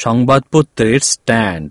সংবাদপত্রের স্ট্যান্ড